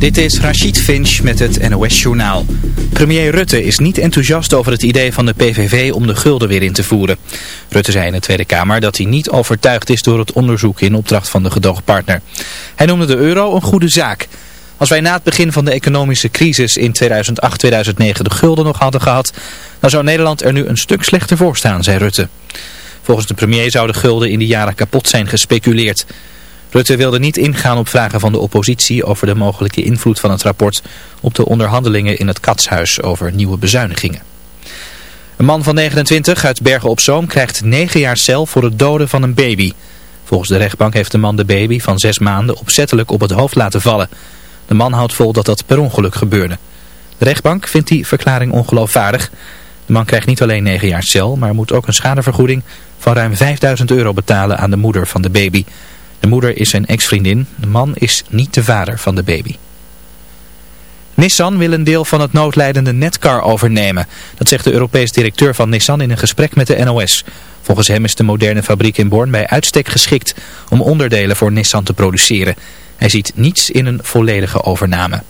Dit is Rachid Finch met het NOS-journaal. Premier Rutte is niet enthousiast over het idee van de PVV om de gulden weer in te voeren. Rutte zei in de Tweede Kamer dat hij niet overtuigd is door het onderzoek in opdracht van de gedoogpartner. Hij noemde de euro een goede zaak. Als wij na het begin van de economische crisis in 2008-2009 de gulden nog hadden gehad, dan zou Nederland er nu een stuk slechter voor staan, zei Rutte. Volgens de premier zou de gulden in die jaren kapot zijn gespeculeerd. Rutte wilde niet ingaan op vragen van de oppositie over de mogelijke invloed van het rapport op de onderhandelingen in het Katshuis over nieuwe bezuinigingen. Een man van 29 uit Bergen op Zoom krijgt 9 jaar cel voor het doden van een baby. Volgens de rechtbank heeft de man de baby van 6 maanden opzettelijk op het hoofd laten vallen. De man houdt vol dat dat per ongeluk gebeurde. De rechtbank vindt die verklaring ongeloofwaardig. De man krijgt niet alleen 9 jaar cel, maar moet ook een schadevergoeding van ruim 5000 euro betalen aan de moeder van de baby. De moeder is zijn ex-vriendin. De man is niet de vader van de baby. Nissan wil een deel van het noodlijdende Netcar overnemen. Dat zegt de Europees directeur van Nissan in een gesprek met de NOS. Volgens hem is de moderne fabriek in Born bij uitstek geschikt om onderdelen voor Nissan te produceren. Hij ziet niets in een volledige overname.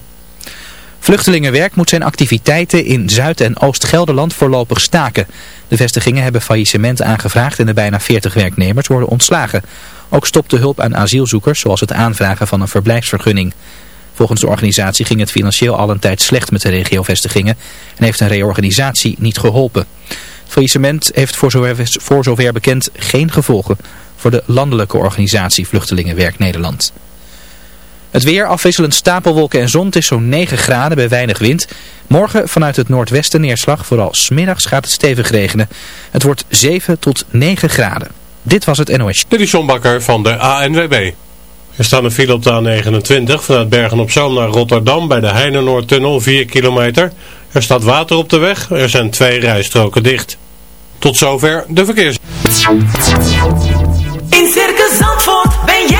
Vluchtelingenwerk moet zijn activiteiten in Zuid- en Oost-Gelderland voorlopig staken. De vestigingen hebben faillissement aangevraagd en de bijna 40 werknemers worden ontslagen. Ook stopt de hulp aan asielzoekers, zoals het aanvragen van een verblijfsvergunning. Volgens de organisatie ging het financieel al een tijd slecht met de regiovestigingen en heeft een reorganisatie niet geholpen. Het faillissement heeft voor zover, voor zover bekend geen gevolgen voor de landelijke organisatie Vluchtelingenwerk Nederland. Het weer afwisselend stapelwolken en zon. Het is zo'n 9 graden bij weinig wind. Morgen vanuit het noordwesten neerslag. Vooral smiddags gaat het stevig regenen. Het wordt 7 tot 9 graden. Dit was het NOS. Dit is John Bakker van de ANWB. Er staan een file op de A29 vanuit Bergen op Zoom naar Rotterdam bij de Heinenoordtunnel 4 kilometer. Er staat water op de weg. Er zijn twee rijstroken dicht. Tot zover de verkeers. In Circus Zandvoort ben jij de.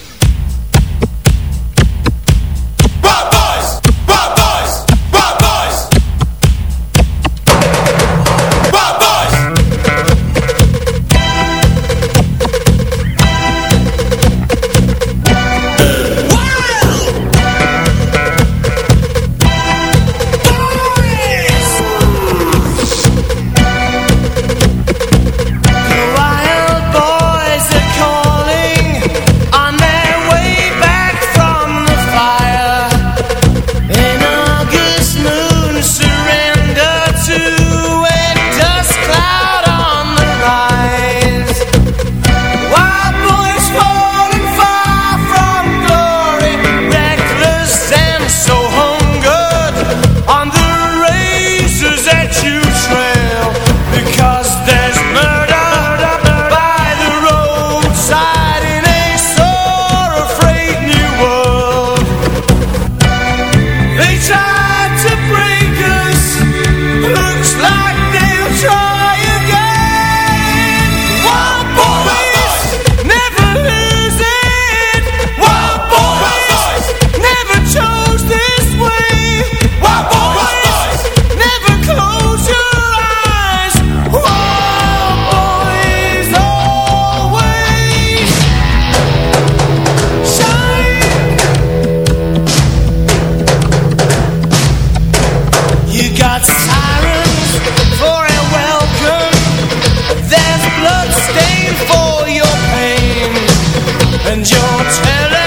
and your telephone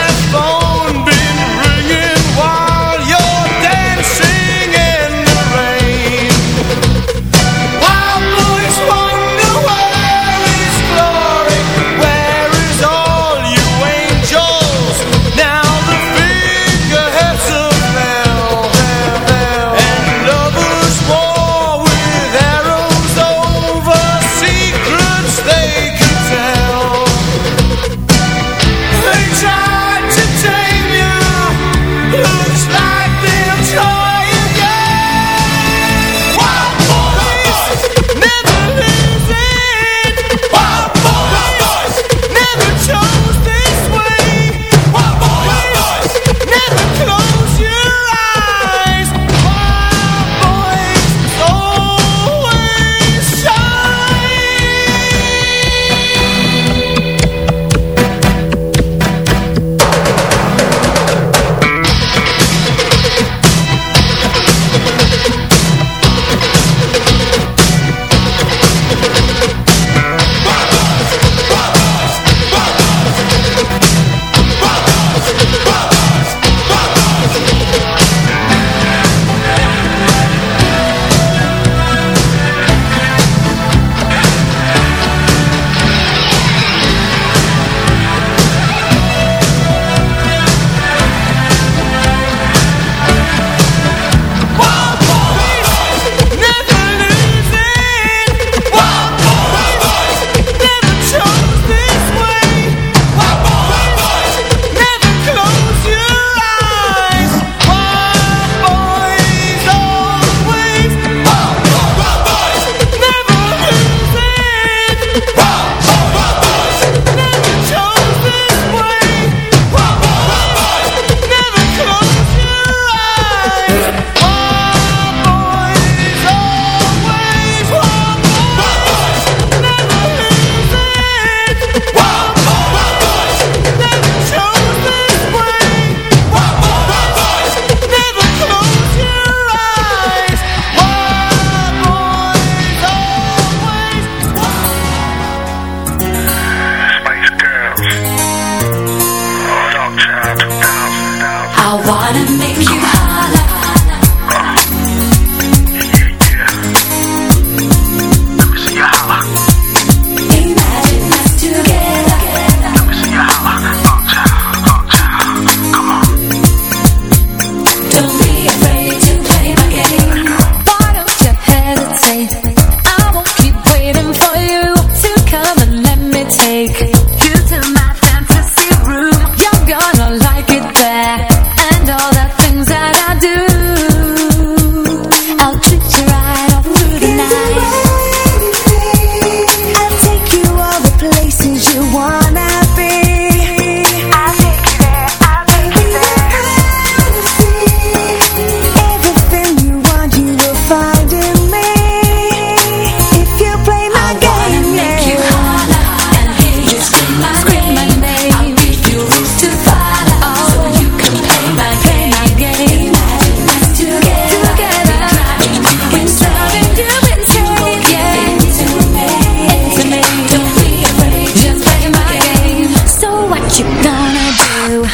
gonna do?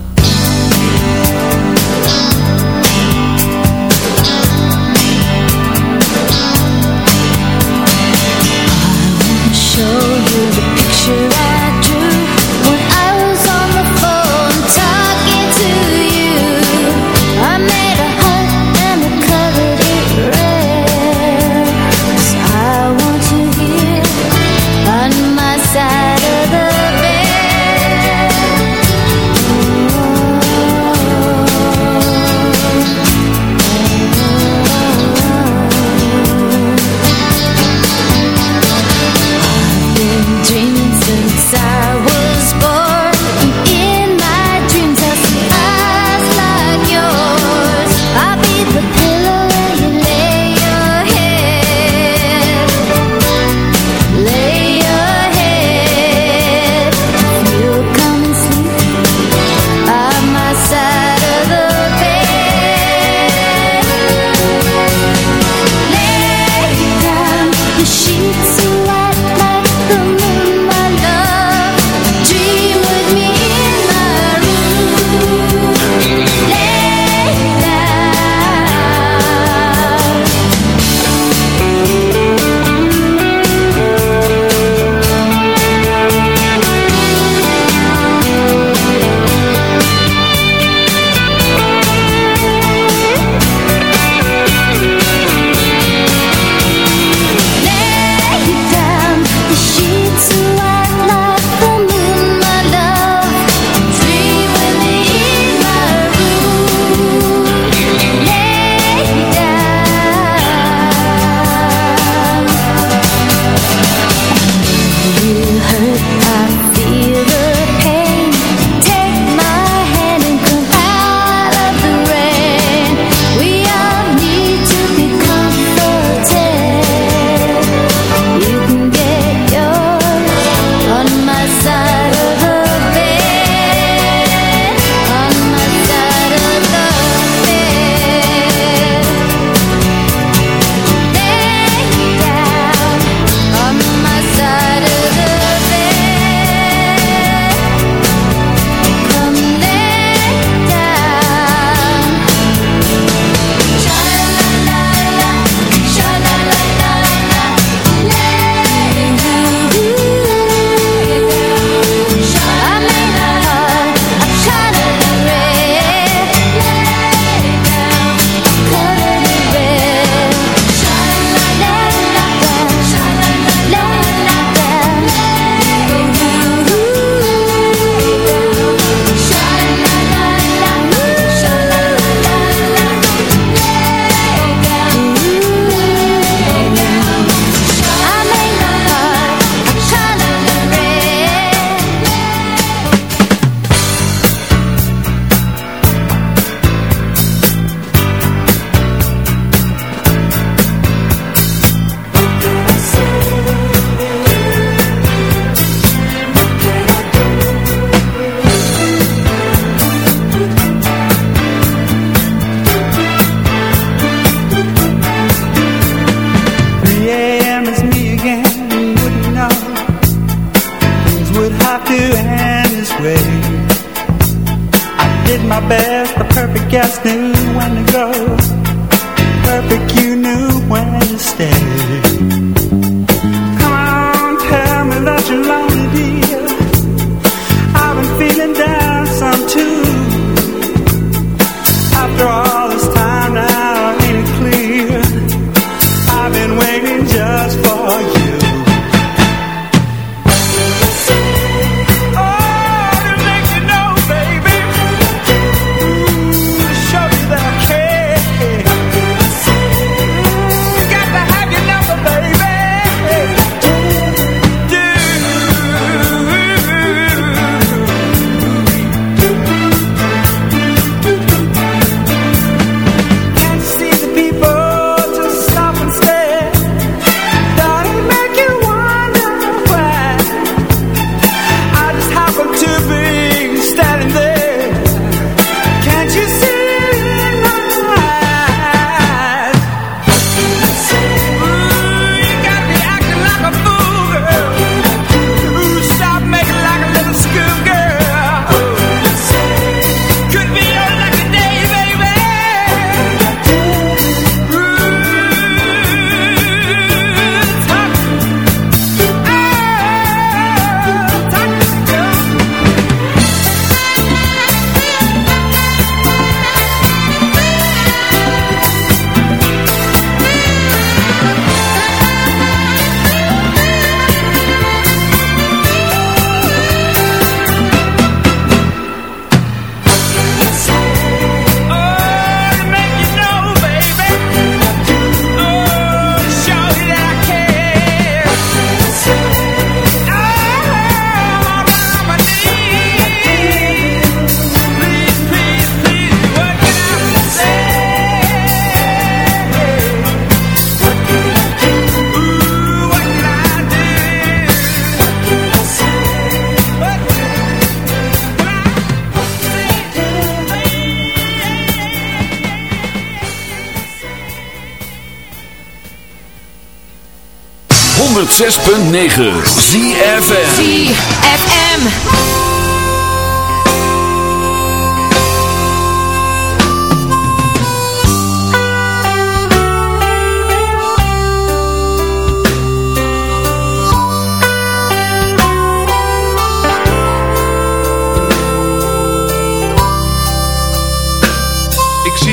106.9 ZFM ZFM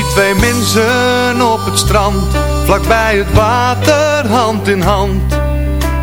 twee mensen op het strand, vlakbij het water, hand in hand.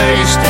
verkeerde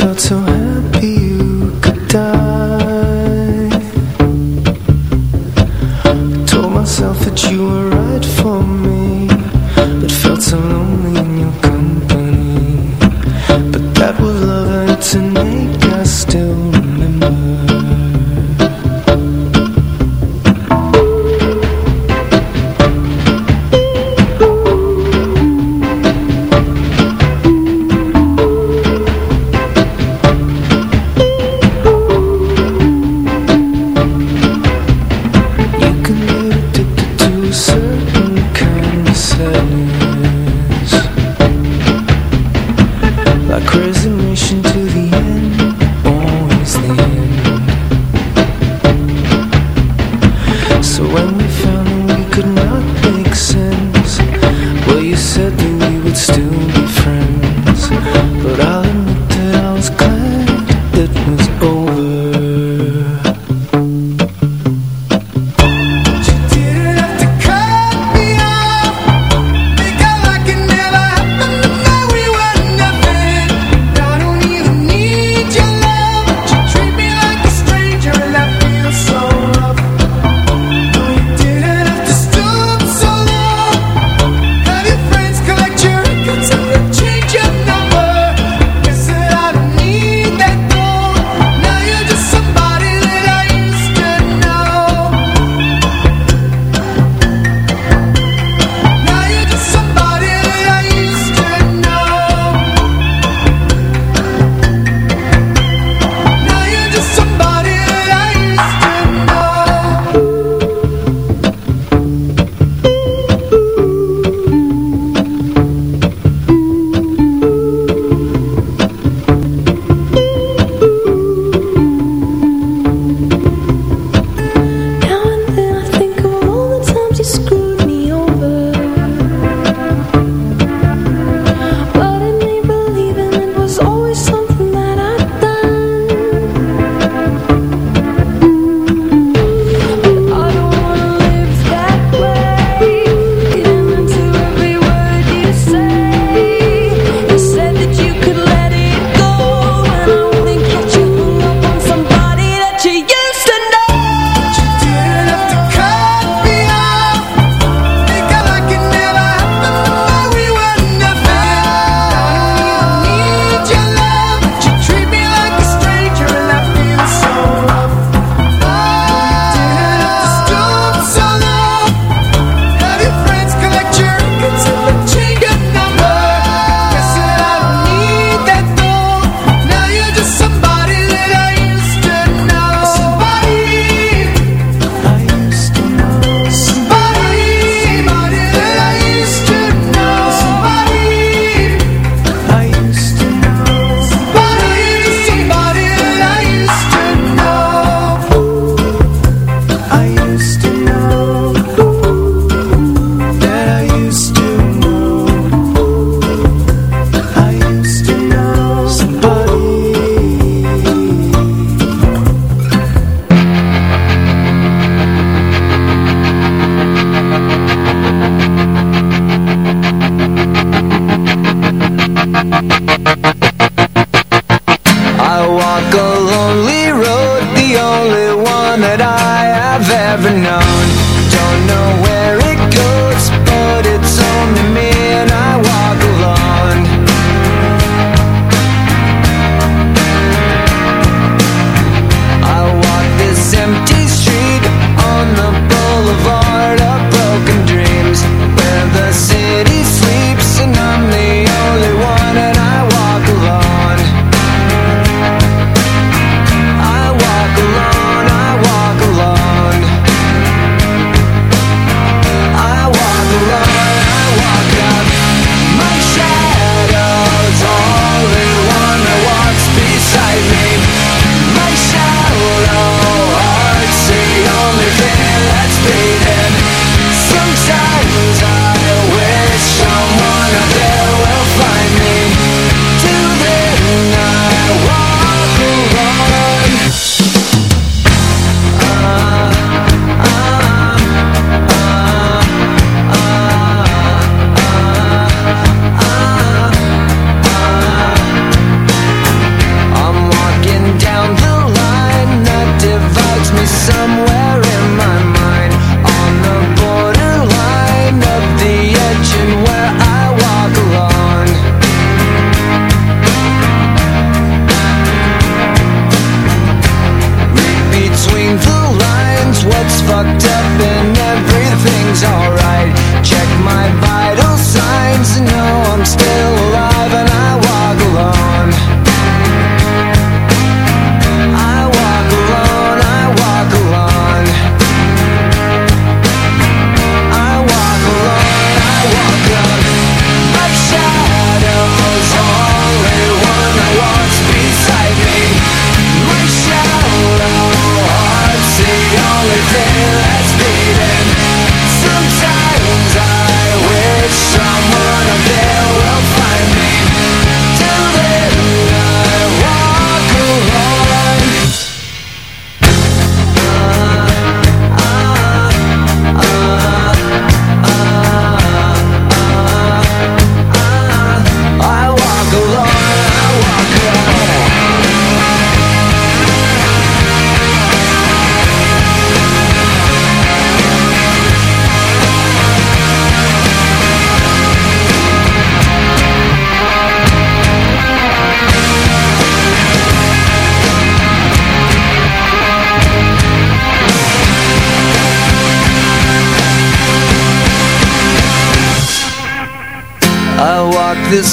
felt so happy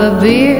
a beer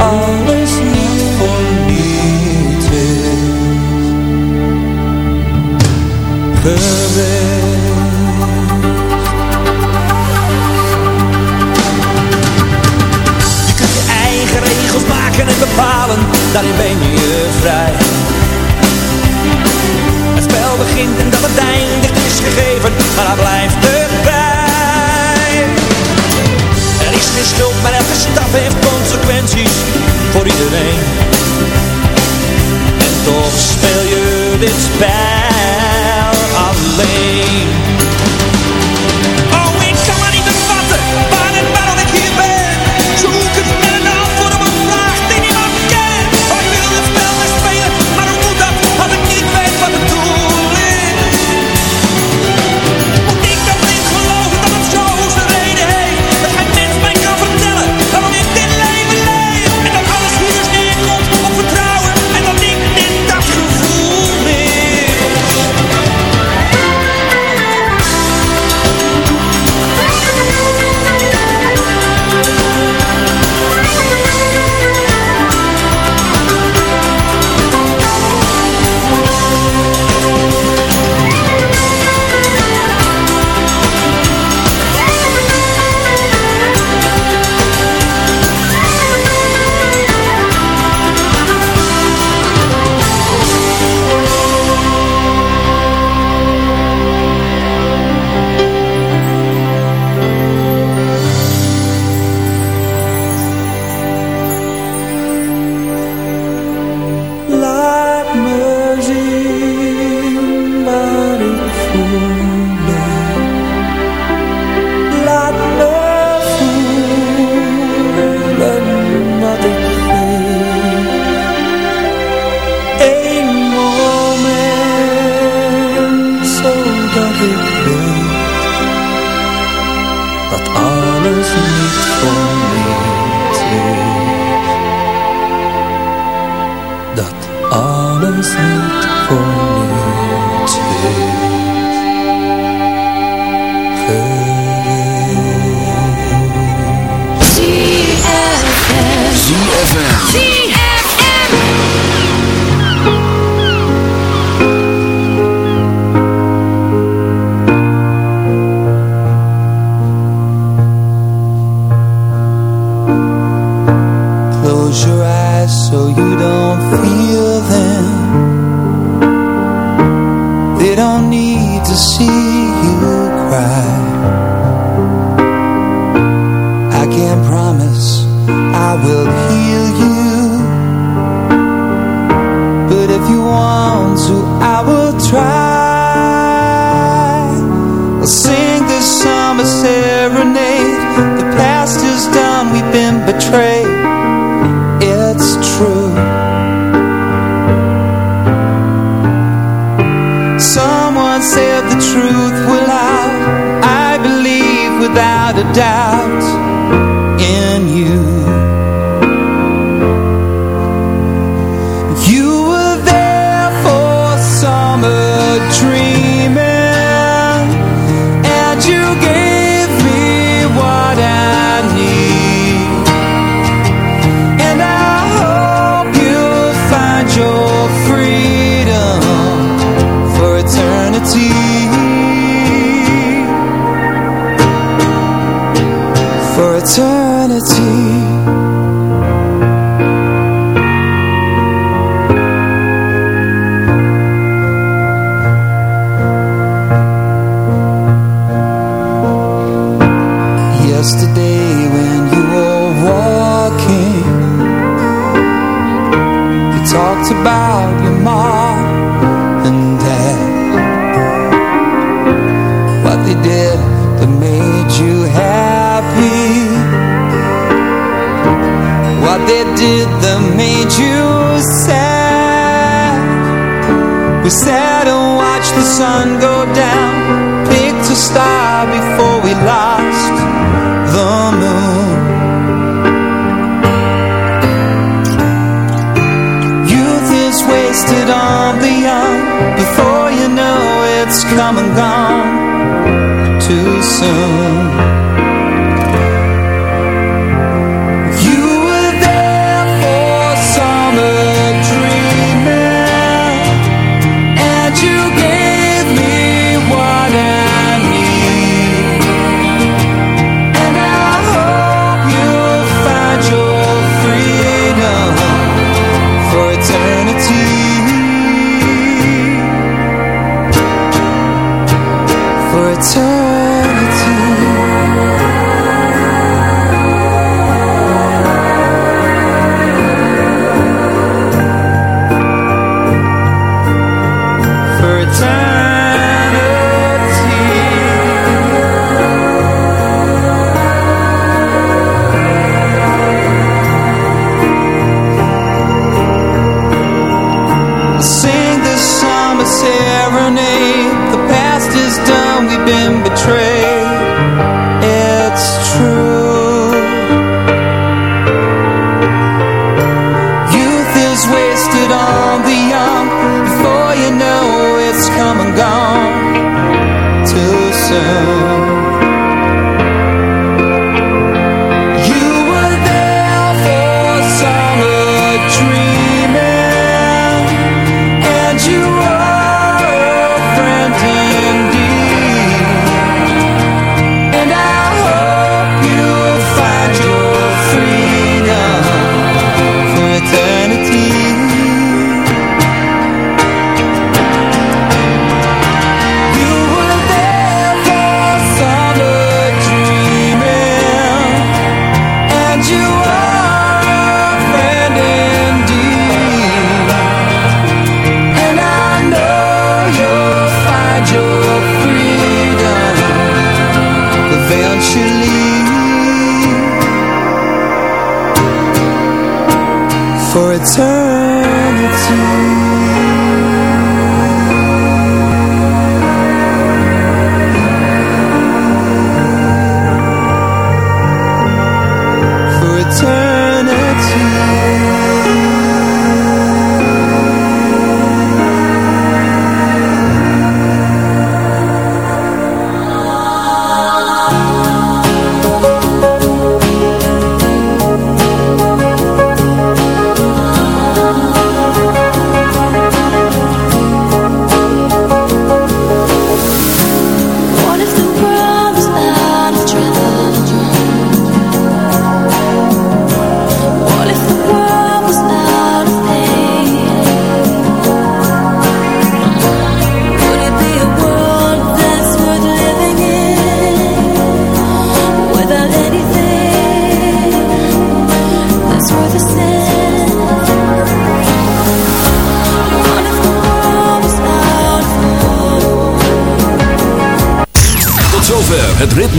alles niet voor Je kunt je eigen regels maken en bepalen, daarin ben je vrij. Het spel begint en dat het eindigt is gegeven, maar daar blijft. Er is geen schuld, maar elke stap heeft consequenties voor iedereen. En toch speel je dit spel alleen. So you don't feel them. They don't need to see you cry. I can't promise I will heal you. But if you want to I will try. I'll sing this summer serenade. The past is done, we've been betrayed doubt before we lie.